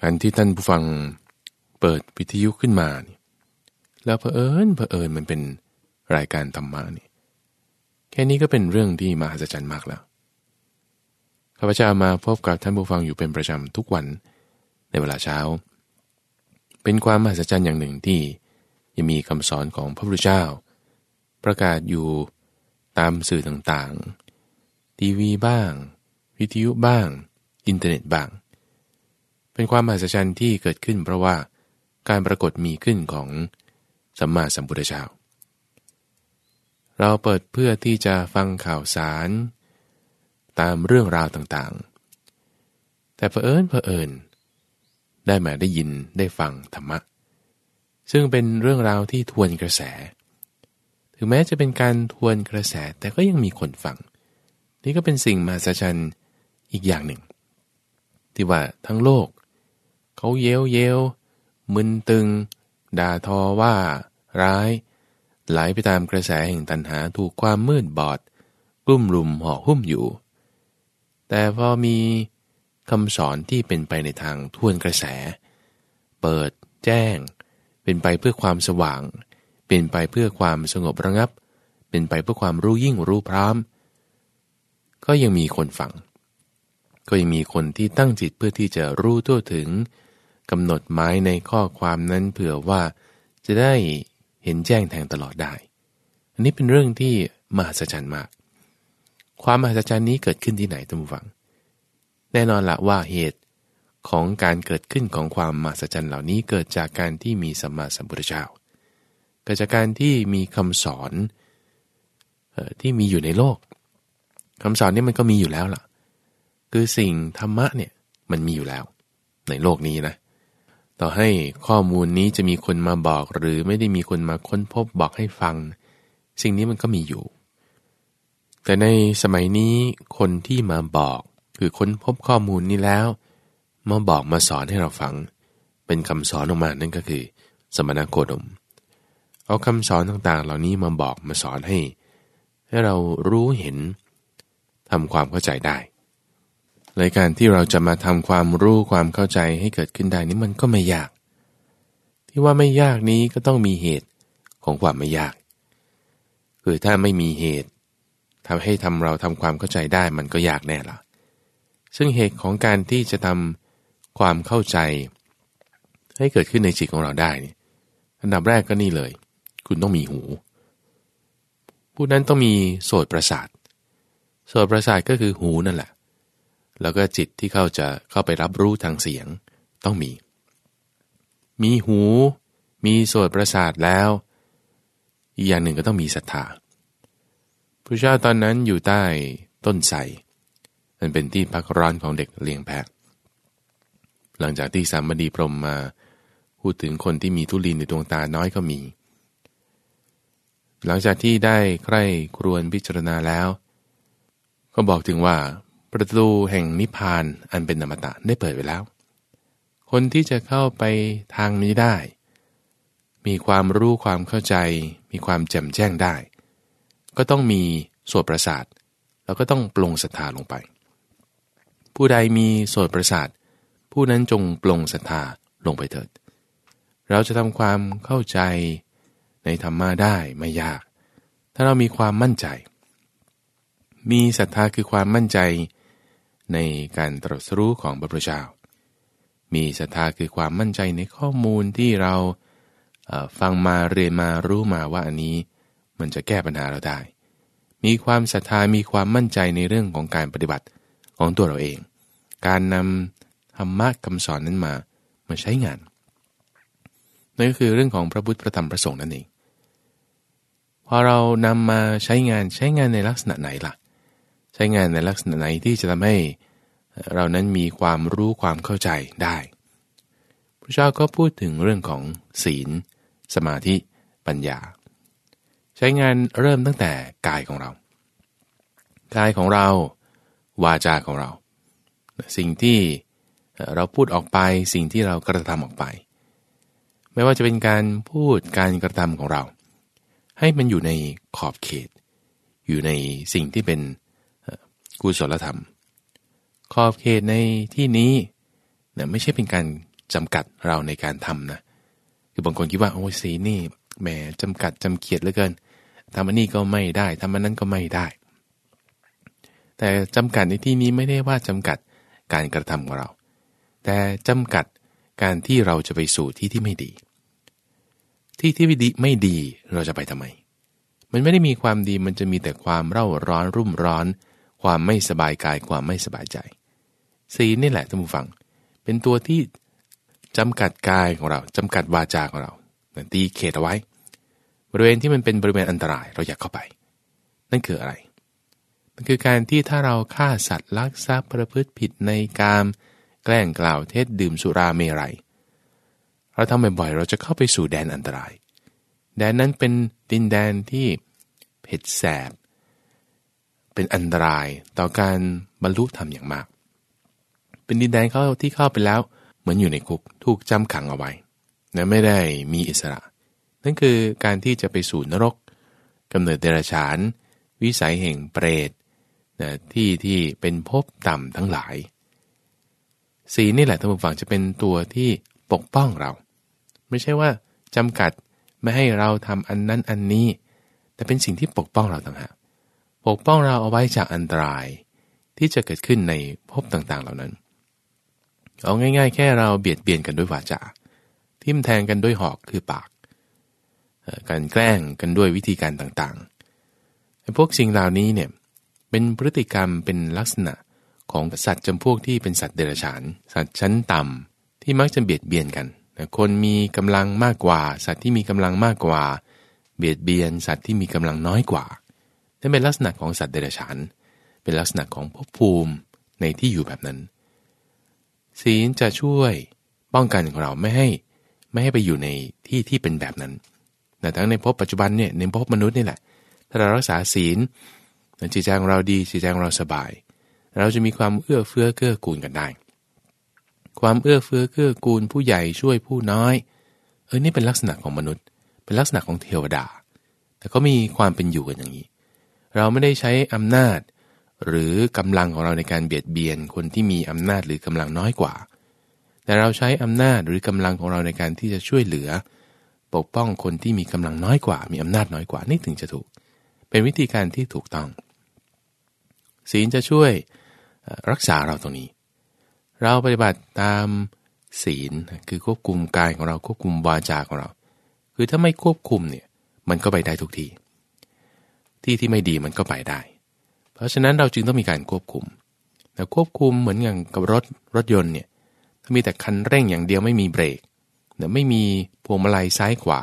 การที่ท่านผู้ฟังเปิดวิทยุขึ้นมานี่แล้วเผอิญเผอิญมันเป็นรายการธรรมะนี่แค่นี้ก็เป็นเรื่องที่มหัศจรรย์มากแล้วข้าพเจ้ามาพบกับท่านผู้ฟังอยู่เป็นประจำทุกวันในเวลาเช้า เป็นความมหัศจรรย์อย่างหนึ่งที่ยังมีคำสอนของพระพุทธเจ้า ประกาศอยู่ตามสื่อต่างๆ ทีวีบ้าง วิทยุบ้าง อินเทอร์เน็ตบ้าง เป็นความมหัศจรรย์ที่เกิดขึ้น เพราะว่าการปรากฏมีขึ้นของสัมมาสัมพุทธเจ้า เราเปิดเพื่อที่จะฟังข่าวสาร ตามเรื่องราวต่างๆ แต่เผอิญเผอิญได้มาได้ยินได้ฟังธรรมะ ซึ่งเป็นเรื่องราวที่ทวนกระแส ถึงแม้จะเป็นการทวนกระแสแต่ก็ยังมีคนฟัง นี่ก็เป็นสิ่งมหัศจรรย์อีกอย่างหนึ่ง ที่ว่าทั้งโลก เขาเย้วเย้วมึนตึง ด่าทอว่า ร้าย ไหลไปตามกระแสแห่งตัณหาถูกความมืดบอดกลุ่มรุมห่อหุ้มอยู่ แต่พอมีคำสอนที่เป็นไปในทางทวนกระแส เปิด แจ้ง เป็นไปเพื่อความสว่าง เป็นไปเพื่อความสงบระงับ เป็นไปเพื่อความรู้ยิ่งรู้พร้อมก็ยังมีคนฟัง ก็ยังมีคนที่ตั้งจิตเพื่อที่จะรู้ทั่วถึง กำหนดหมายในข้อความนั้นเผื่อว่าจะได้เห็นแจ้งแทงตลอดได้ อันนี้เป็นเรื่องที่มหัศจรรย์มาก ความมหัศจรรย์นี้เกิดขึ้นที่ไหนท่านผู้ฟัง แน่นอนละว่าเหตุของการเกิดขึ้นของความมหัศจรรย์เหล่านี้เกิดจากการที่มีสัมมาสัมพุทธเจ้า เกิดจากการที่มีคำสอนที่มีอยู่ในโลกคำสอนนี้มันก็มีอยู่แล้วล่ะ คือสิ่งธรรมะเนี่ยมันมีอยู่แล้ว ในโลกนี้นะ ต่อให้ข้อมูลนี้จะมีคนมาบอก หรือไม่ได้มีคนมาค้นพบบอกให้ฟัง สิ่งนี้มันก็มีอยู่ แต่ในสมัยนี้คนที่มาบอกคือค้นพบข้อมูลนี้แล้ว มาบอกมาสอนให้เราฟัง เป็นคำสอนออกมานั่นก็คือ สมณโคดม เอาคำสอนต่างๆ เหล่านี้มาบอกมาสอนให้ ให้เรารู้เห็นทำความเข้าใจได้ ในการที่เราจะมาทำความรู้ความเข้าใจให้เกิดขึ้นได้นี้มันก็ไม่ยาก ที่ว่าไม่ยากนี้ก็ต้องมีเหตุของความไม่ยาก คือถ้าไม่มีเหตุทำให้ทำเราทำความเข้าใจได้มันก็ยากแน่ละซึ่งเหตุของการที่จะทำความเข้าใจ ให้เกิดขึ้นในจิตของเราได้นี่อันดับแรกก็นี่เลย คุณต้องมีหู ผู้นั้นต้องมีโสตประสาทโสตประสาทก็คือหูนั่นแหละ แล้วก็จิตที่เข้าจะเข้าไปรับรู้ทางเสียงต้องมี มีหู มีโสตประสาทแล้ว อีกอย่างหนึ่งก็ต้องมีศรัทธาพระเจ้าตอนนั้นอยู่ใต้ต้นไทรมันเป็นที่พักร้อนของเด็กเลี้ยงแพะ หลังจากที่สามดีพรมมา พูดถึงคนที่มีทุลีนในดวงตาน้อยก็มี หลังจากที่ได้ใคร่ครวญพิจารณาแล้ว ก็บอกถึงว่า ประตูแห่งนิพพานอันเป็นนามตะได้เปิดไว้แล้ว คนที่จะเข้าไปทางนี้ได้ มีความรู้ความเข้าใจ มีความแจ่มแจ้งได้ ก็ต้องมีโสตประสาทแล้วก็ต้องปลงศรัทธาลงไป ผู้ใดมีโสตประสาทผู้นั้นจงปลงศรัทธาลงไปเถิด เราจะทำความเข้าใจในธรรมะได้ไม่ยาก ถ้าเรามีความมั่นใจ มีศรัทธาคือความมั่นใจ ในการตรัสรู้ของพระพุทธเจ้า มีศรัทธาคือความมั่นใจในข้อมูลที่เราฟังมาเรียนมารู้มาว่าอันนี้มันจะแก้ปัญหาเราได้ มีความศรัทธามีความมั่นใจในเรื่องของการปฏิบัติของตัวเราเอง การนำธรรมะคำสอนนั้นมามาใช้งานนั่นก็คือเรื่องของพระพุทธพระธรรมพระสงฆ์นั่นเองพอเรานำมาใช้งานใช้งานในลักษณะไหนล่ะ ช้งานในลักษณะไหนที่จะทำให้เรานั้นมีความรู้ความเข้าใจได้ พระเจ้าก็พูดถึงเรื่องของศีล สมาธิ ปัญญา ใช้งานเริ่มตั้งแต่กายของเรา กายของเรา วาจาของเรา สิ่งที่เราพูดออกไป สิ่งที่เรากระทำออกไป ไม่ว่าจะเป็นการพูดการกระทำของเรา ให้มันอยู่ในขอบเขต อยู่ในสิ่งที่เป็น กุศลธรรม ขอบเขตในที่นี้เนี่ยไม่ใช่เป็นการจำกัดเราในการทำนะคือบางคนคิดว่าโอ้ยศีนี่แหมจำกัดจำเกียดเหลือเกินทำอันนี้ก็ไม่ได้ทำอันนั้นก็ไม่ได้ แต่จำกัดในที่นี้ไม่ได้ว่าจำกัดการกระทำของเรา แต่จำกัดการที่เราจะไปสู่ที่ที่ไม่ดี ที่ที่ไม่ดีไม่ดีเราจะไปทำไม มันไม่ได้มีความดีมันจะมีแต่ความเร่าร้อนรุ่มร้อน ความไม่สบายกายความไม่สบายใจศีลนี่แหละท่านผู้ฟัง เป็นตัวที่จำกัดกายของเราจำกัดวาจาของเราตีเขตเอาไว้ บริเวณที่มันเป็นบริเวณอันตรายเราอยากเข้าไป นั่นคืออะไร มันคือการที่ถ้าเราฆ่าสัตว์ลักทรัพย์ประพฤติผิดในกาม แกล้งกล่าวเท็จดื่มสุราเมรัยเราทำบ่อยๆเราจะเข้าไปสู่แดนอันตราย แดนนั้นเป็นดินแดนที่เผ็ดแสบ เป็นอันตรายต่อการบรรลุธรรมอย่างมาก เป็นดินแดนเขาที่เข้าไปแล้วเหมือนอยู่ในคุกถูกจำขังเอาไว้นะไม่ได้มีอิสระ นั่นคือการที่จะไปสู่นรกกำเนิดเดรัจฉาน วิสัยแห่งเปรตนะที่ที่เป็นภพต่ำทั้งหลาย สีนี่แหละท่านผู้ฟังจะเป็นตัวที่ปกป้องเรา ไม่ใช่ว่าจำกัดไม่ให้เราทำอันนั้นอันนี้ แต่เป็นสิ่งที่ปกป้องเราต่างหาก ปกป้องเราเอาไว้จากอันตรายที่จะเกิดขึ้นในภพต่างๆ เหล่านั้น เอาง่ายๆ แค่เราเบียดเบียนกันด้วยวาจาทิมแทงกันด้วยหอกคือปาก การแกล้งกันด้วยวิธีการต่างๆพวกสิ่งเหล่านี้เนี่ยเป็นพฤติกรรมเป็นลักษณะของสัตว์จำพวกที่เป็นสัตว์เดรัจฉาน สัตว์ชั้นต่ำที่มักจะเบียดเบียนกัน คนมีกำลังมากกว่า สัตว์ที่มีกำลังมากกว่า เบียดเบียนสัตว์ที่มีกำลังน้อยกว่า นั่นเป็นลักษณะของสัตว์เดรัจฉาน เป็นลักษณะของภพภูมิในที่อยู่แบบนั้น ศีลจะช่วยป้องกันของเราไม่ให้ไม่ให้ไปอยู่ในที่ที่เป็นแบบนั้นแต่ทั้งในภพปัจจุบันเนี่ยในภพมนุษย์นี่แหละ ถ้าเรารักษาศีลจิตใจของเราดีจิตใจของเราสบาย เราจะมีความเอื้อเฟื้อเกื้อกูลกันได้ ความเอื้อเฟื้อเกื้อกูลผู้ใหญ่ช่วยผู้น้อย เออนี่เป็นลักษณะของมนุษย์ เป็นลักษณะของเทวดา แต่ก็มีความเป็นอยู่กันอย่างนี้ เราไม่ได้ใช้อำนาจ หรือกำลังของเราในการเบียดเบียนคนที่มีอำนาจหรือกำลังน้อยกว่า แต่เราใช้อำนาจหรือกำลังของเราในการที่จะช่วยเหลือ ปกป้องคนที่มีกำลังน้อยกว่า มีอำนาจน้อยกว่านี่ถึงจะถูก เป็นวิธีการที่ถูกต้อง ศีลจะช่วยรักษาเราตรงนี้ เราปฏิบัติตามศีลคือควบคุมกายของเราควบคุมวาจาของเรา คือถ้าไม่ควบคุมเนี่ยมันก็ไปได้ทุกที่ ที่ที่ไม่ดีมันก็ไปได้ เพราะฉะนั้นเราจึงต้องมีการควบคุมแต่ควบคุมเหมือนอย่างกับรถรถยนต์เนี่ยถ้ามีแต่คันเร่งอย่างเดียวไม่มีเบรกเนี่ยไม่มีพวงมาลัยซ้ายขวา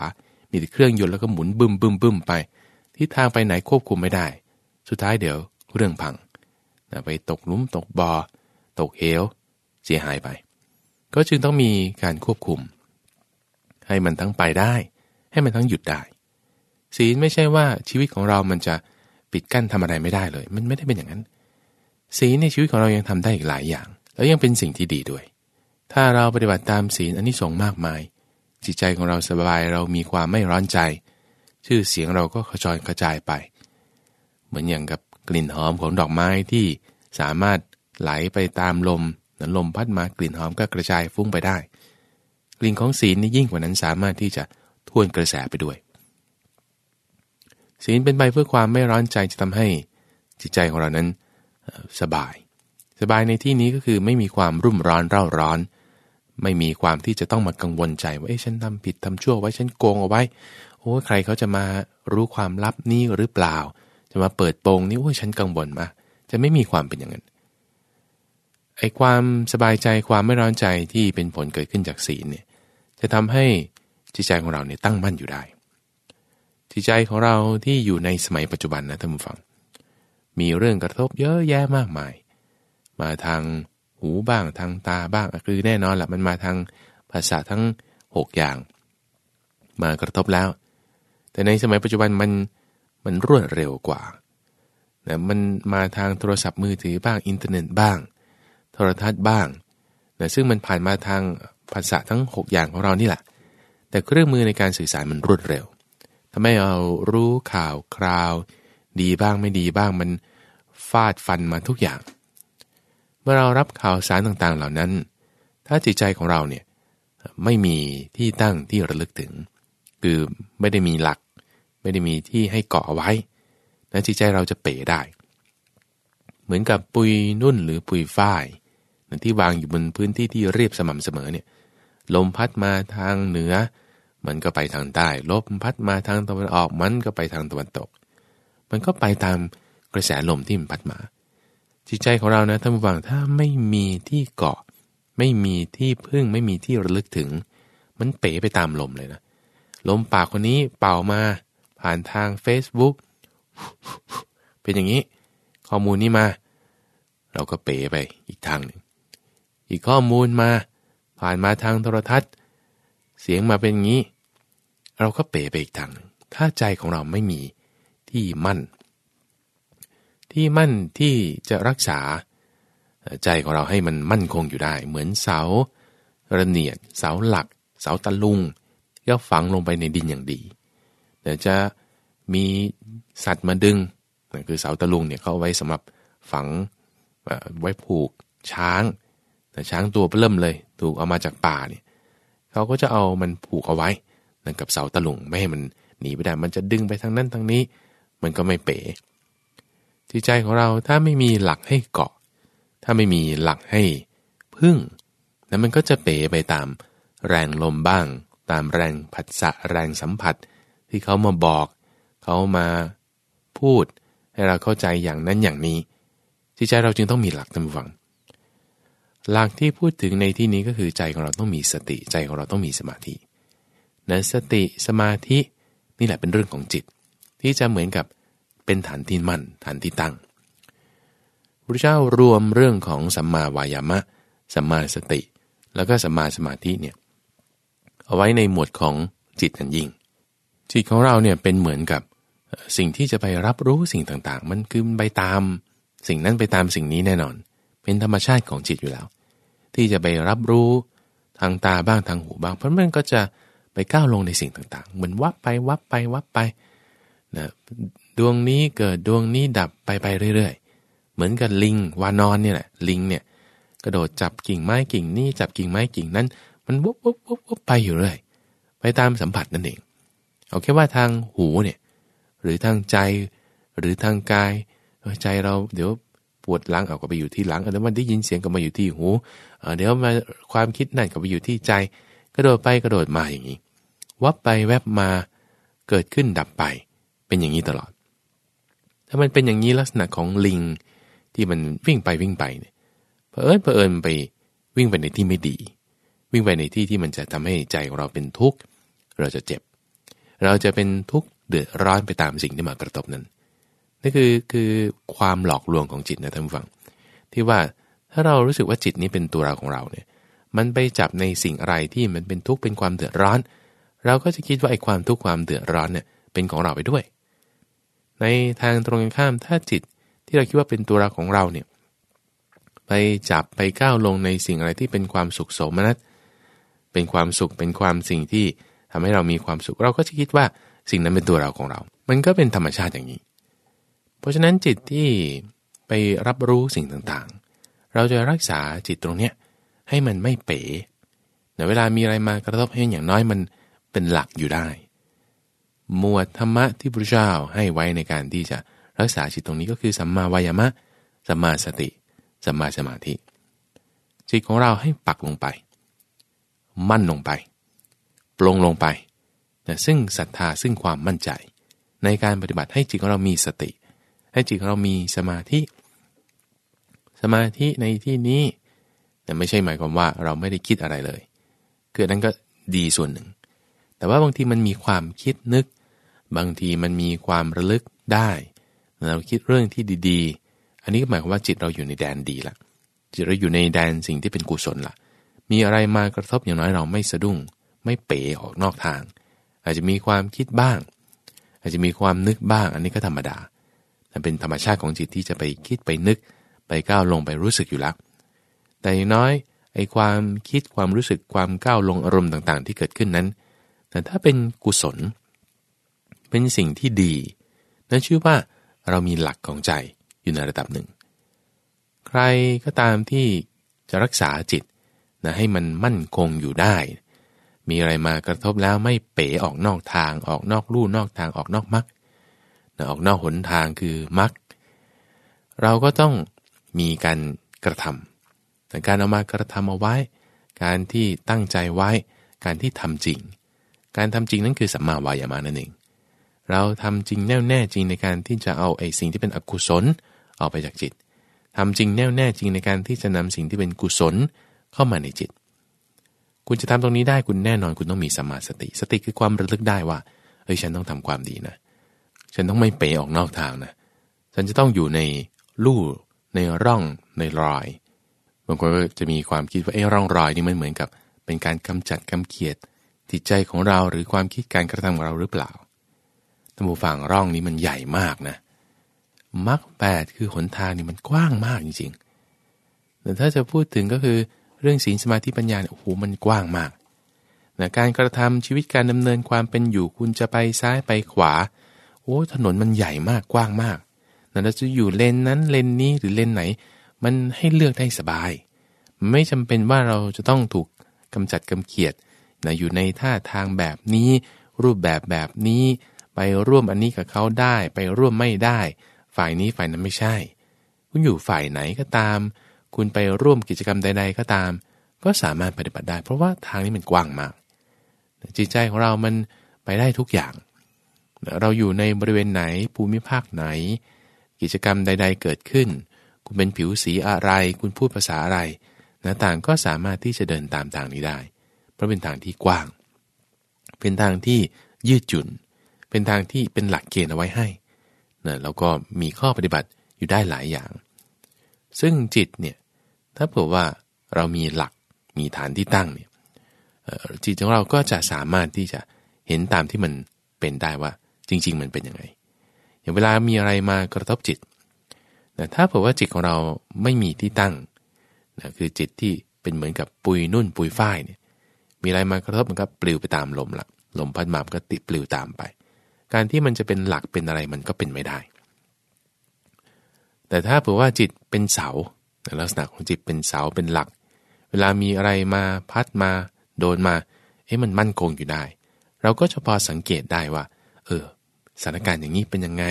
มีแต่เครื่องยนต์แล้วก็หมุนบึมบึมบึมไปที่ทางไปไหนควบคุมไม่ได้ สุดท้ายเดี๋ยวเรื่องพังไปตกลุ่มตกบอ่อตกเหวเสียหายไป ก็จึงต้องมีการควบคุม ให้มันทั้งไปได้ ให้มันทั้งหยุดได้ ศีลไม่ใช่ว่าชีวิตของเรามันจะปิดกั้นทำอะไรไม่ได้เลย มันไม่ได้เป็นอย่างนั้น ศีลในชีวิตของเรายังทำได้อีกหลายอย่าง แล้วยังเป็นสิ่งที่ดีด้วย ถ้าเราปฏิบัติตามศีลอันนี้ส่งมากมาย จิตใจของเราสบายเรามีความไม่ร้อนใจ ชื่อเสียงเราก็ขจรกระจายไป เหมือนอย่างกับกลิ่นหอมของดอกไม้ที่สามารถไหลไปตามลมนั้นลมพัดมากลิ่นหอมก็กระจายฟุ้งไปได้ กลิ่นของศีลนี่ยิ่งกว่านั้นสามารถที่จะท่วนกระแสไปด้วย ศีลเป็นไปเพื่อความไม่ร้อนใจจะทำให้จิตใจของเรานั้นสบาย สบายในที่นี้ก็คือไม่มีความรุ่มร้อนเร่าร้อน ไม่มีความที่จะต้องมากังวลใจว่าเอ้ฉันทำผิดทำชั่วไว้ฉันโกงเอาไว้โอ้ใครเขาจะมารู้ความลับนี้หรือเปล่า จะมาเปิดโปงนี่โอ้ฉันกังวลมาจะไม่มีความเป็นอย่างนั้นไอ้ความสบายใจความไม่ร้อนใจที่เป็นผลเกิดขึ้นจากศีลเนี่ยจะทำให้จิตใจของเราเนี่ยตั้งมั่นอยู่ได้ จิตใจของเราที่อยู่ในสมัยปัจจุบันนะท่านผู้ฟัง มีเรื่องกระทบเยอะแยะมากมาย มาทางหูบ้างทางตาบ้างคือแน่นอนแหละมันมาทางภาษาทั้ง 6 อย่าง มากระทบแล้ว แต่ในสมัยปัจจุบันมันมันรวดเร็วกว่านะมันมาทางโทรศัพท์มือถือบ้างอินเทอร์เน็ตบ้าง โทรทัศน์บ้างนะซึ่งมันผ่านมาทางภาษาทั้ง 6 อย่างของเรานี่แหละ แต่เครื่องมือในการสื่อสารมันรวดเร็ว ทำให้เรารู้ข่าวคราว ดีบ้างไม่ดีบ้างมันฟาดฟันมาทุกอย่าง เมื่อเรารับข่าวสารต่างๆเหล่านั้น ถ้าจิตใจของเราเนี่ยไม่มีที่ตั้งที่ระลึกถึง คือไม่ได้มีหลัก ไม่ได้มีที่ให้เกาะเอาไว้นั้นจิตใจเราจะเป๋ได้ เหมือนกับปุยนุ่นหรือปุยฝ้ายที่วางอยู่บนพื้นที่ที่เรียบสม่ำเสมอเนี่ยลมพัดมาทางเหนือ มันก็ไปทางใต้ลมพัดมาทางตะวันออก มันก็ไปทางตะวันตก มันก็ไปตามกระแสลมที่มันพัดมา จิตใจของเรานะท่านผู้ฟังถ้าไม่มีที่เกาะ ไม่มีที่พึ่งไม่มีที่ระลึกถึง มันเป๋ไปตามลมเลยนะ ลมปากคนนี้เป่ามาผ่านทาง Facebook เป็นอย่างนี้ ข้อมูลนี้มา เราก็เป๋ไปอีกทางหนึ่งอีกข้อมูลมา ผ่านมาทางโทรทัศน์ เสียงมาเป็นอย่างนี้ เราก็เป๋ไปอีกทางหนึ่งถ้าใจของเราไม่มีที่มั่น ที่มั่นที่จะรักษา ใจของเราให้มันมั่นคงอยู่ได้ เหมือนเสาระเนียด เสาหลัก เสาตะลุงย่อฝังลงไปในดินอย่างดีเดี๋ยวจะมีสัตว์มาดึงคือเสาตะลุงเนี่ยเขาไว้สำหรับฝังไว้ผูกช้าง แต่ช้างตัวเริ่มเลย ถูกเอามาจากป่าเนี่ยเขาก็จะเอามันผูกเอาไว้ นั่นกับเสาตะลุงไม่ให้มันหนีไปได้มันจะดึงไปทางนั้นทางนี้ มันก็ไม่เป๋จิตใจของเราถ้าไม่มีหลักให้เกาะ ถ้าไม่มีหลักให้พึ่งนั้นมันก็จะเป๋ไปตามแรงลมบ้าง ตามแรงผัสสะแรงสัมผัส ที่เขามาบอกเขามาพูดให้เราเข้าใจอย่างนั้นอย่างนี้จิตใจเราจึงต้องมีหลักท่านผู้ฟัง หลักที่พูดถึงในที่นี้ก็คือใจของเราต้องมีสติใจของเราต้องมีสมาธิ นะสติสมาธินี่แหละเป็นเรื่องของจิต ที่จะเหมือนกับเป็นฐานที่มั่นฐานที่ตั้งพระเจ้ารวมเรื่องของสัมมาวายามะ สัมมาสติ แล้วก็สัมมาสมาธิเนี่ยเอาไว้ในหมวดของจิตกันยิ่ง จิตของเราเนี่ยเป็นเหมือนกับสิ่งที่จะไปรับรู้สิ่งต่างๆ มันคือไปตาม สิ่งนั้นไปตามสิ่งนี้แน่นอน เป็นธรรมชาติของจิตอยู่แล้ว ที่จะไปรับรู้ทางตาบ้างทางหูบ้าง เพราะมันก็จะ ไปก้าวลงในสิ่งต่างๆ เหมือนวับไปวับไปวับไปนะดวงนี้เกิดดวงนี้ดับไปไปเรื่อยๆ เหมือนกับลิงวานอนเนี่ยแหละลิงเนี่ยกระโดดจับกิ่งไม้กิ่งนี้จับกิ่งไม้กิ่งนั้น มันวุบวุบวุบวุบไปอยู่เรื่อยไปตามสัมผัสนั่นเองเอาแค่ว่าทางหูเนี่ยหรือทางใจหรือทางกายใจเราเดี๋ยวปวดหลังเอาก็ไปอยู่ที่หลังแล้วมันได้ยินเสียงก็มาอยู่ที่หูเดี๋ยวมาความคิดนั่นก็ไปอยู่ที่ใจ กระโดดไปกระโดดมาอย่างนี้วับไปแวบมาเกิดขึ้นดับไป เป็นอย่างนี้ตลอด ถ้ามันเป็นอย่างนี้ลักษณะของลิงที่มันวิ่งไปวิ่งไปเนี่ยเผอิญเผอิญไปวิ่งไปในที่ไม่ดี วิ่งไปในที่ที่มันจะทำให้ใจของเราเป็นทุกข์เราจะเจ็บ เราจะเป็นทุกข์เดือดร้อนไปตามสิ่งที่มากระทบนั้นนี่คือคือความหลอกลวงของจิตนะท่านผู้ฟัง ที่ว่าถ้าเรารู้สึกว่าจิตนี้เป็นตัวเราของเราเนี่ย มันไปจับในสิ่งอะไรที่มันเป็นทุกข์เป็นความเดือดร้อน เราก็จะคิดว่าไอ้ความทุกข์ความเดือดร้อนเนี่ยเป็นของเราไปด้วย ในทางตรงกันข้ามถ้าจิตที่เราคิดว่าเป็นตัวเราของเราเนี่ยไปจับไปก้าวลงในสิ่งอะไรที่เป็นความสุขโสมนัสเป็นความสุขเป็นความสิ่งที่ทำให้เรามีความสุขเราก็จะคิดว่าสิ่งนั้นเป็นตัวเราของเรา มันก็เป็นธรรมชาติอย่างนี้ เพราะฉะนั้นจิตที่ไปรับรู้สิ่งต่างๆ เราจะรักษาจิตตรงเนี้ย ให้มันไม่เป๋ในเวลามีอะไรมากระทบให้อย่างน้อยมันเป็นหลักอยู่ได้ หมวดธรรมะที่พระเจ้าให้ไว้ในการที่จะรักษาจิตตรงนี้ก็คือสัมมาวายามะ สัมมาสติ สัมมาสมาธิ จิตของเราให้ปักลงไป มั่นลงไป ปลงลงไปนะซึ่งศรัทธาซึ่งความมั่นใจ ในการปฏิบัติให้จิตของเรามีสติ ให้จิตของเรามีสมาธิ สมาธิในที่นี้ แต่ไม่ใช่หมายความว่าเราไม่ได้คิดอะไรเลย คือนั้นก็ดีส่วนหนึ่ง แต่ว่าบางทีมันมีความคิดนึก บางทีมันมีความระลึกได้ เราคิดเรื่องที่ดีๆ อันนี้ก็หมายความว่าจิตเราอยู่ในแดนดีละจิตเราอยู่ในแดนสิ่งที่เป็นกุศลละมีอะไรมากระทบอย่างน้อยเราไม่สะดุ้ง ไม่เป๋ออกนอกทาง อาจจะมีความคิดบ้าง อาจจะมีความนึกบ้าง อันนี้ก็ธรรมดาแต่เป็นธรรมชาติของจิตที่จะไปคิดไปนึก ไปก้าวลงไปรู้สึกอยู่แล้ว แต่อย่างน้อยไอ้ความคิดความรู้สึกความก้าวลงอารมณ์ต่างๆ ที่เกิดขึ้นนั้น แต่ถ้าเป็นกุศล เป็นสิ่งที่ดี นั่นชื่อว่าเรามีหลักของใจอยู่ในระดับหนึ่ง ใครก็ตามที่จะรักษาจิตนะให้มันมั่นคงอยู่ได้ มีอะไรมากระทบแล้วไม่เป๋ออกนอกทางออกนอกลู่นอกทางออกนอกมักออกนอกหนทางคือมัก เราก็ต้องมีการกระทำ แต่การเอามากระทำเอาไว้ การที่ตั้งใจไว้ การที่ทำจริง การทำจริงนั่นคือสัมมาวายามานั่นเอง เราทำจริงแน่วแน่จริงในการที่จะเอาไอ้สิ่งที่เป็นอกุศลออกไปจากจิตทำจริงแน่วแน่จริงในการที่จะนำสิ่งที่เป็นกุศลเข้ามาในจิต คุณจะทำตรงนี้ได้คุณแน่นอนคุณต้องมีสัมมาสติ สติคือความระลึกได้ว่าเฮ้ยฉันต้องทำความดีนะ ฉันต้องไม่เป๋ออกนอกทางนะ ฉันจะต้องอยู่ในลู่ในร่องในรอย บางคนก็จะมีความคิดว่าไอ้ร่องรอยนี่มันเหมือนกับ เป็นการกำจัดกำเกียดจิตใจของเราหรือความคิดการกระทำของเราหรือเปล่าท่านผู้ฟังร่องนี้มันใหญ่มากนะมรรคแปดคือหนทางนี่มันกว้างมากจริงๆ แต่ถ้าจะพูดถึงก็คือเรื่องศีลสมาธิปัญญาเนี่ยโอ้โหมันกว้างมากนะการกระทำชีวิตการดำเนินความเป็นอยู่คุณจะไปซ้ายไปขวา โอ้ถนนมันใหญ่มากกว้างมากนะเราจะอยู่เลนนั้นเลนนี้หรือเลนไหน มันให้เลือกได้สบาย ไม่จำเป็นว่าเราจะต้องถูกกำจัดกำเกียดนะอยู่ในท่าทางแบบนี้ รูปแบบแบบนี้ ไปร่วมอันนี้กับเขาได้ ไปร่วมไม่ได้ ฝ่ายนี้ฝ่ายนั้นไม่ใช่ คุณอยู่ฝ่ายไหนก็ตาม คุณไปร่วมกิจกรรมใด ๆ ก็ตาม ก็สามารถปฏิบัติได้ เพราะว่าทางนี้มันกว้างมากจิตใจของเรามันไปได้ทุกอย่าง เราอยู่ในบริเวณไหนภูมิภาคไหน กิจกรรมใด ๆ เกิดขึ้น คุณเป็นผิวสีอะไร คุณพูดภาษาอะไรนะต่างก็สามารถที่จะเดินตามทางนี้ได้ เพราะเป็นทางที่กว้าง เป็นทางที่ยืดหยุ่น เป็นทางที่เป็นหลักเกณฑ์เอาไว้ให้นะแล้วก็มีข้อปฏิบัติอยู่ได้หลายอย่าง ซึ่งจิตเนี่ยถ้าเผื่อว่าเรามีหลักมีฐานที่ตั้งเนี่ยจิตของเราก็จะสามารถที่จะเห็นตามที่มันเป็นได้ว่าจริง ๆ มันเป็นยังไงอย่างเวลามีอะไรมากระทบจิต นะถ้าเผื่อว่าจิตของเราไม่มีที่ตั้งนะคือจิตที่เป็นเหมือนกับปุยนุ่นปุยฝ้ายเนี่ยมีอะไรมากระทบมันก็ปลิวไปตามลมละลมพัดมามันก็ติดปลิวตามไป การที่มันจะเป็นหลักเป็นอะไรมันก็เป็นไม่ได้ แต่ถ้าเผื่อว่าจิตเป็นเสาลักษณะของจิตเป็นเสาเป็นหลัก เวลามีอะไรมาพัดมาโดนมาเอ้มันมั่นคงอยู่ได้ เราก็จะพอสังเกตได้ว่า เออสถานการณ์อย่างนี้เป็นยังไง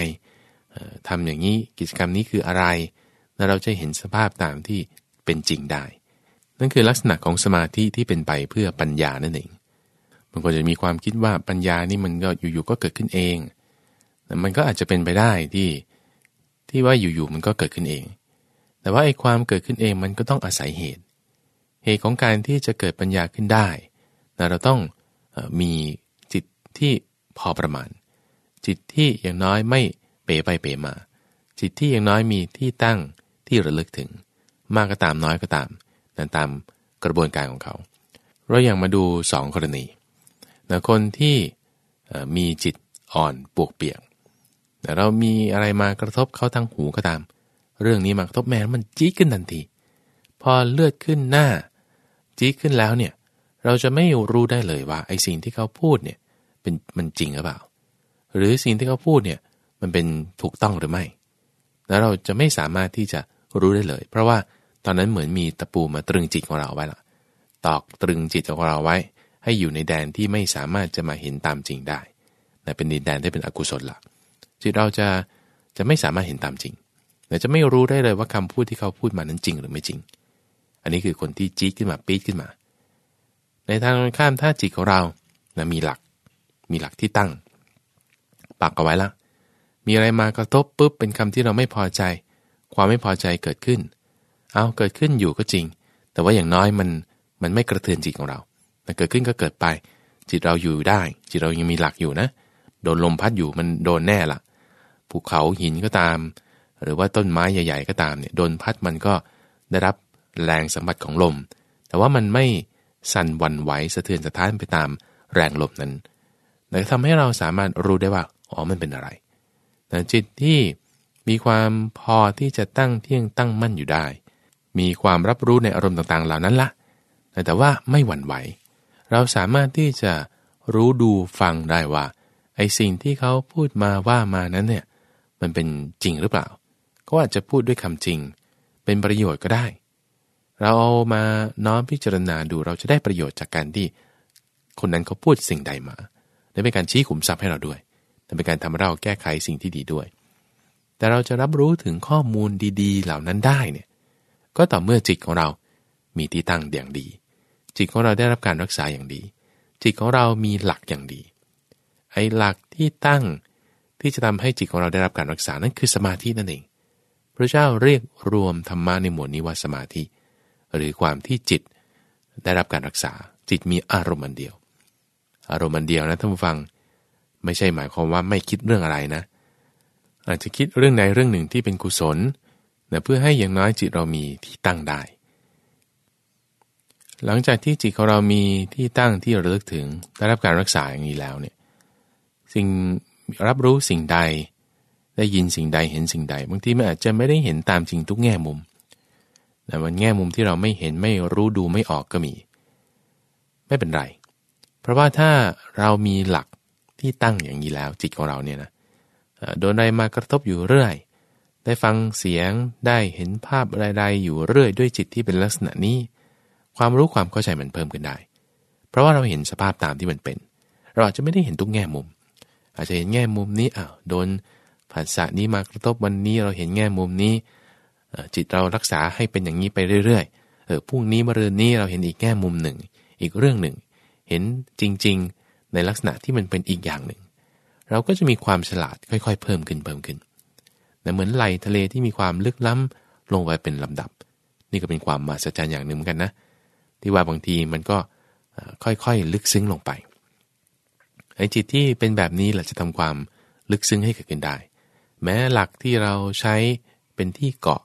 ทำอย่างนี้กิจกรรมนี้คืออะไร แล้วเราจะเห็นสภาพตามที่เป็นจริงได้ นั่นคือลักษณะของสมาธิที่เป็นไปเพื่อปัญญานั่นเองบางคนจะมีความคิดว่าปัญญานี่มันก็อยู่ๆก็เกิดขึ้นเองแต่มันก็อาจจะเป็นไปได้ที่ที่ว่าอยู่ๆมันก็เกิดขึ้นเอง แต่ว่าไอ้ความเกิดขึ้นเองมันก็ต้องอาศัยเหตุ เหตุของการที่จะเกิดปัญญาขึ้นได้ เราต้องมีจิตที่พอประมาณ จิตที่อย่างน้อยไม่ เป๋ไปเป๋มา จิตที่ย่างน้อยมีที่ตั้งที่ระลึกถึง มากก็ตามน้อยก็ตามนั่นตามกระบวนการของเขา เราอย่างมาดูสองกรณีนะคนที่มีจิตอ่อนปวกเปียกแต่เรามีอะไรมากระทบเขาทางหูก็ตาม เรื่องนี้มากระทบแม่มันจี๊ขึ้นทันที พอเลือดขึ้นหน้า จี๊ขึ้นแล้วเนี่ยเราจะไม่รู้ได้เลยว่าไอ้สิ่งที่เขาพูดเนี่ยเป็นมันจริงหรือเปล่า หรือสิ่งที่เขาพูดเนี่ย มันเป็นถูกต้องหรือไม่ แล้วเราจะไม่สามารถที่จะรู้ได้เลย เพราะว่าตอนนั้นเหมือนมีตะปูมาตรึงจิตของเราไว้ละตอกตรึงจิตของเราไว้ ให้อยู่ในแดนที่ไม่สามารถจะมาเห็นตามจริงได้นะเป็นดินแดนที่เป็นอกุศลละจิตเราจะจะไม่สามารถเห็นตามจริงเราจะไม่รู้ได้เลยว่าคำพูดที่เขาพูดมานั้นจริงหรือไม่จริง อันนี้คือคนที่จี๊ดขึ้นมาปี๊ดขึ้นมา ในทางข้ามถ้าจิตของเรานะมีหลัก มีหลักที่ตั้งปักเอาไว้ละ มีอะไรมากระทบปุ๊บเป็นคำที่เราไม่พอใจ ความไม่พอใจเกิดขึ้น เอาเกิดขึ้นอยู่ก็จริง แต่ว่าอย่างน้อยมันมันไม่กระเทือนจิตของเราแต่เกิดขึ้นก็เกิดไป จิตเราอยู่ได้ จิตเรายังมีหลักอยู่นะ โดนลมพัดอยู่มันโดนแน่ละภูเขาหินก็ตาม หรือว่าต้นไม้ใหญ่ ๆ ก็ตามเนี่ยโดนพัดมันก็ได้รับแรงสัมผัสของลม แต่ว่ามันไม่สั่นวันไหวสะเทือนสะท้านไปตามแรงลมนั้นแต่ทำให้เราสามารถรู้ได้ว่าอ๋อมันเป็นอะไร แต่จิตที่มีความพอที่จะตั้งเที่ยงตั้งมั่นอยู่ได้ มีความรับรู้ในอารมณ์ต่างๆ เหล่านั้นละแต่ว่าไม่หวั่นไหว เราสามารถที่จะรู้ดูฟังได้ว่าไอ้สิ่งที่เขาพูดมาว่ามานั้นเนี่ยมันเป็นจริงหรือเปล่า เขาอาจจะพูดด้วยคำจริง เป็นประโยชน์ก็ได้ เราเอามาน้อมพิจารณาดูเราจะได้ประโยชน์จากการที่ คนนั้นเขาพูดสิ่งใดมาและเป็นการชี้ขุมทรัพย์ให้เราด้วย เป็นการทำให้เราแก้ไขสิ่งที่ดีด้วย แต่เราจะรับรู้ถึงข้อมูลดีๆ เหล่านั้นได้เนี่ย ก็ต่อเมื่อจิตของเรามีที่ตั้งอย่างดี จิตของเราได้รับการรักษาอย่างดี จิตของเรามีหลักอย่างดี ไอ้หลักที่ตั้งที่จะทำให้จิตของเราได้รับการรักษานั่นคือสมาธินั่นเอง พระเจ้าเรียกรวมธรรมะในหมวดนี้ว่าสมาธิ หรือความที่จิตได้รับการรักษา จิตมีอารมณ์อันเดียว อารมณ์อันเดียวนะท่านผู้ฟัง ไม่ใช่หมายความว่าไม่คิดเรื่องอะไรนะ อาจจะคิดเรื่องใดเรื่องหนึ่งที่เป็นกุศลนะเพื่อให้อย่างน้อยจิตเรามีที่ตั้งได้ หลังจากที่จิตของเรามีที่ตั้งที่ระลึกถึงได้รับการรักษาอย่างนี้แล้วเนี่ยสิ่งรับรู้สิ่งใด ได้ยินสิ่งใดเห็นสิ่งใดบางทีมันอาจจะไม่ได้เห็นตามจริงทุกแง่มุมแต่มันแง่มุมที่เราไม่เห็นไม่รู้ดูไม่ออกก็มี ไม่เป็นไร เพราะว่าถ้าเรามีหลัก ที่ตั้งอย่างนี้แล้วจิตของเราเนี่ยนะโดนอะไรมากระทบอยู่เรื่อย ได้ฟังเสียงได้เห็นภาพอะไรๆอยู่เรื่อยด้วยจิตที่เป็นลักษณะนี้ ความรู้ความเข้าใจมันเพิ่มขึ้นได้ เพราะว่าเราเห็นสภาพตามที่มันเป็น เราอาจจะไม่ได้เห็นทุกแง่มุม อาจจะเห็นแง่มุมนี้อ้าวโดนผัสสะนี้มากระทบวันนี้เราเห็นแง่มุมนี้จิตเรารักษาให้เป็นอย่างนี้ไปเรื่อยๆเออพรุ่งนี้มะรืนนี้เราเห็นอีกแง่มุมหนึ่ง อีกเรื่องหนึ่ง เห็นจริง ๆ ในลักษณะที่มันเป็นอีกอย่างหนึ่ง เราก็จะมีความฉลาดค่อย ๆ เพิ่มขึ้นเพิ่มขึ้นแต่เหมือนไหลทะเลที่มีความลึกล้ำลงไปเป็นลำดับ นี่ก็เป็นความมหัศจรรย์อย่างหนึ่งเหมือนกันนะ ที่ว่าบางทีมันก็ค่อยๆ ลึกซึ้งลงไปไอ้จิตที่เป็นแบบนี้แหละจะทำความลึกซึ้งให้เกิดขึ้นได้ แม้หลักที่เราใช้เป็นที่เกาะ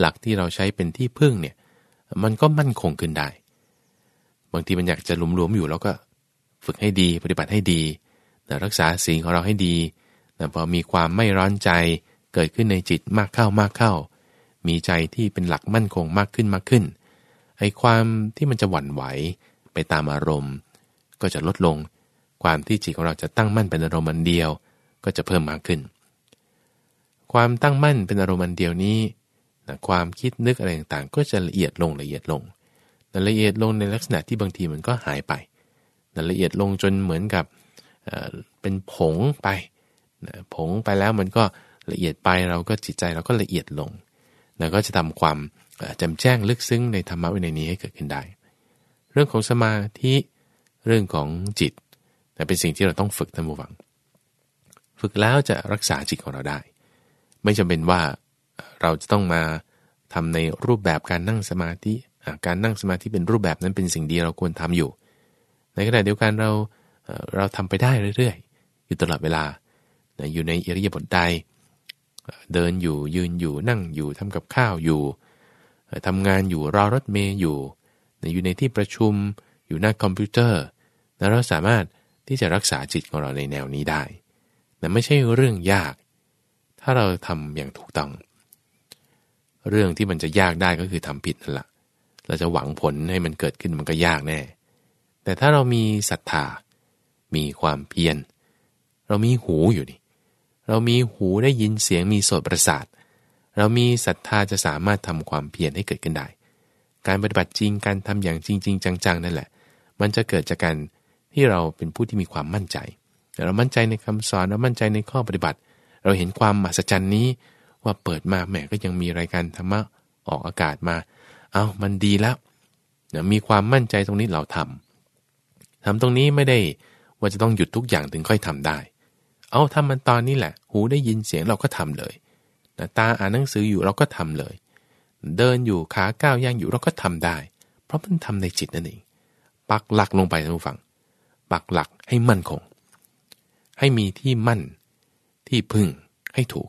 หลักที่เราใช้เป็นที่พึ่งเนี่ยมันก็มั่นคงขึ้นได้ บางทีมันอยากจะหลวมๆอยู่แล้วก็ ฝึกให้ดีปฏิบัติให้ดีรักษาสิ่งของเราให้ดีแต่พอมีความไม่ร้อนใจเกิดขึ้นในจิตมากเข้ามากเข้า มีใจที่เป็นหลักมั่นคงมากขึ้นมากขึ้นไอ้ความที่มันจะหวั่นไหวไปตามอารมณ์ ก็จะลดลง ความที่จิตของเราจะตั้งมั่นเป็นอารมณ์อันเดียว ก็จะเพิ่มมากขึ้น ความตั้งมั่นเป็นอารมณ์อันเดียวนี้นะความคิดนึกอะไรต่างๆ ก็จะละเอียดลงละเอียดลงแต่ละเอียดลงในลักษณะที่บางทีมันก็หายไป ละเอียดลงจนเหมือนกับเป็นผงไปผงไปแล้วมันก็ละเอียดไปเราก็จิตใจเราก็ละเอียดลงแล้วก็จะทำความแจ่มแจ้งลึกซึ้งในธรรมะวินัยนี้ให้เกิดขึ้นได้ เรื่องของสมาธิเรื่องของจิตเป็นสิ่งที่เราต้องฝึกท่านผู้ฟัง ฝึกแล้วจะรักษาจิตของเราได้ ไม่จำเป็นว่าเราจะต้องมาทำในรูปแบบการนั่งสมาธิการนั่งสมาธิเป็นรูปแบบนั้นเป็นสิ่งดีเราควรทำอยู่ ในขณะเดียวกันเราเราทำไปได้เรื่อยๆ อยู่ตลอดเวลา อยู่ในอิริยาบถใด เดินอยู่ยืนอยู่นั่งอยู่ทำกับข้าวอยู่ทำงานอยู่รอรถเมย์อยู่ อยู่ในที่ประชุมอยู่หน้าคอมพิวเตอร์ แล้วเราสามารถที่จะรักษาจิตของเราในแนวนี้ได้แต่ไม่ใช่เรื่องยาก ถ้าเราทำอย่างถูกต้อง เรื่องที่มันจะยากได้ก็คือทำผิดนั่นแหละเราจะหวังผลให้มันเกิดขึ้นมันก็ยากแน่ แต่ถ้าเรามีศรัทธา มีความเพียร เรามีหูอยู่นี่ เรามีหูได้ยินเสียงมีโสตประสาท เรามีศรัทธาจะสามารถทำความเพียรให้เกิดขึ้นได้ การปฏิบัติจริง การทำอย่างจริงๆจังๆนั่นแหละ มันจะเกิดจากการที่เราเป็นผู้ที่มีความมั่นใจ เรามั่นใจในคำสอน เรามั่นใจในข้อปฏิบัติ เราเห็นความมหัศจรรย์นี้ ว่าเปิดมาแหมก็ยังมีรายการธรรมะออกอากาศมา เอามันดีแล้ว มีความมั่นใจตรงนี้เราทำ ทำตรงนี้ไม่ได้ว่าจะต้องหยุดทุกอย่างถึงค่อยทำได้ เอาทำมันตอนนี้แหละ หูได้ยินเสียงเราก็ทำเลยตาอ่านหนังสืออยู่เราก็ทำเลย เดินอยู่ขาก้าวย่างอยู่เราก็ทำได้ เพราะมันทำในจิตนั่นเอง ปักหลักลงไปท่านผู้ฟัง ปักหลักให้มั่นคง ให้มีที่มั่น ที่พึ่งให้ถูก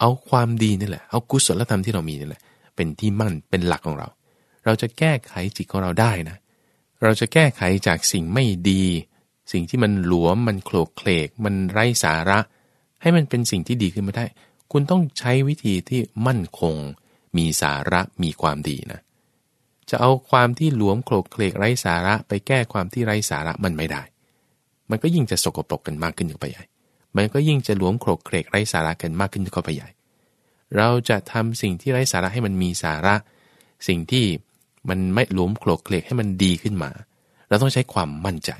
เอาความดีนี่แหละ เอากุศลธรรมที่เรามีนี่แหละ เป็นที่มั่น เป็นหลักของเรา เราจะแก้ไขจิตของเราได้นะเเราจะแก้ไขจากสิ่งไม่ดี สิ่งที่มันหลวมมันโคลกเคลก มันไร้สาระ ให้มันเป็นสิ่งที่ดีขึ้นมาได้ คุณต้องใช้วิธีที่มั่นคง มีสาระมีความดีนะ จะเอาความที่หลวมโคลกเคลกไร้สาระไปแก้ความที่ไร้สาระมันไม่ได้ มันก็ยิ่งจะสกปรกกันมากขึ้นไปใหญ่ มันก็ยิ่งจะหลวมโคลกเคลกไร้สาระกันมากขึ้นเข้าไปใหญ่ เราจะทำสิ่งที่ไร้สาระให้มันมีสาระ สิ่งที่ มันไม่หลวมโคลกเคลกให้มันดีขึ้นมา เราต้องใช้ความมั่นใจ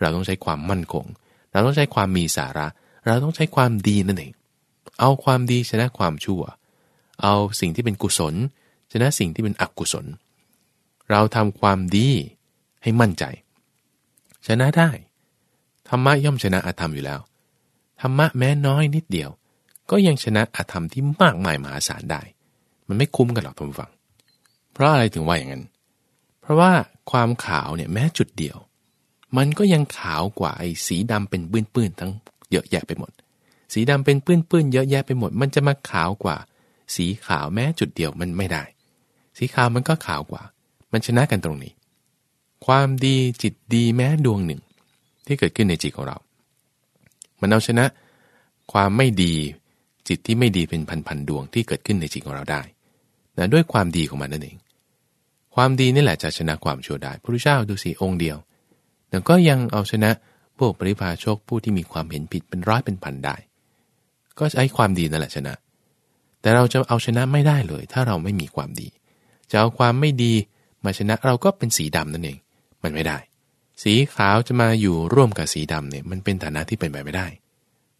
เราต้องใช้ความมั่นคง เราต้องใช้ความมีสาระ เราต้องใช้ความดีนั่นเอง เอาความดีชนะความชั่ว เอาสิ่งที่เป็นกุศล ชนะสิ่งที่เป็นอกุศล เราทำความดีให้มั่นใจ ชนะได้ ธรรมะย่อมชนะอธรรมอยู่แล้ว ธรรมะแม้น้อยนิดเดียว ก็ยังชนะอธรรมที่มากมายมหาศาลได้ มันไม่คุ้มกันหรอกท่านฟัง เพราะอะไรถึงว่าอย่างนั้น เพราะว่าความขาวเนี่ยแม้จุดเดียว มันก็ยังขาวกว่าไอ้สีดำเป็นปื้นๆทั้งเยอะแยะไปหมด สีดำเป็นปื้นๆเยอะแยะไปหมด มันจะมาขาวกว่า สีขาวแม้จุดเดียวมันไม่ได้ สีขาวมันก็ขาวกว่า มันชนะกันตรงนี้ ความดีจิตดีแม้ดวงหนึ่ง ที่เกิดขึ้นในจิตของเรา มันเอาชนะ ความไม่ดีจิตที่ไม่ดีเป็นพันๆดวงที่เกิดขึ้นในจิตของเราได้นะด้วยความดีของมันนั่นเอง ความดีนี่แหละจะชนะความชั่วได้พระพุทธเจ้าดูสิองค์เดียว แต่ก็ยังเอาชนะพวกปริพาชกผู้ที่มีความเห็นผิดเป็นร้อยเป็นพันได้ ก็ใช้ความดีนั่นแหละชนะ แต่เราจะเอาชนะไม่ได้เลย ถ้าเราไม่มีความดี จะเอาความไม่ดีมาชนะเราก็เป็นสีดำนั่นเอง มันไม่ได้ สีขาวจะมาอยู่ร่วมกับสีดำเนี่ยมันเป็นฐานะที่เป็นไปไม่ได้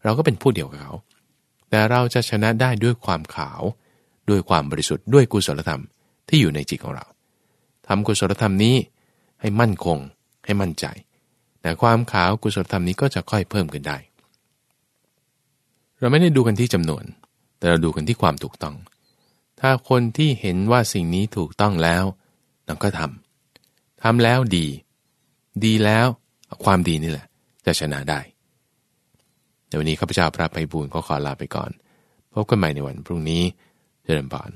เราก็เป็นผู้เดียวกับเขา แต่เราจะชนะได้ด้วยความขาว ด้วยความบริสุทธิ์ด้วยกุศลธรรมที่อยู่ในจิตของเรา ทำกุศลธรรมนี้ให้มั่นคงให้มั่นใจแต่ความขาวกุศลธรรมนี้ก็จะค่อยเพิ่มขึ้นได้ เราไม่ได้ดูกันที่จำนวน แต่เราดูกันที่ความถูกต้อง ถ้าคนที่เห็นว่าสิ่งนี้ถูกต้องแล้วเราก็ทำทำแล้วดี ดีแล้วความดีนี่แหละ จะชนะได้ในวันนี้ข้าพเจ้าพระไพบูลก็ขอลาไปก่อน พบกันใหม่ในวันพรุ่งนี้ เจริญพร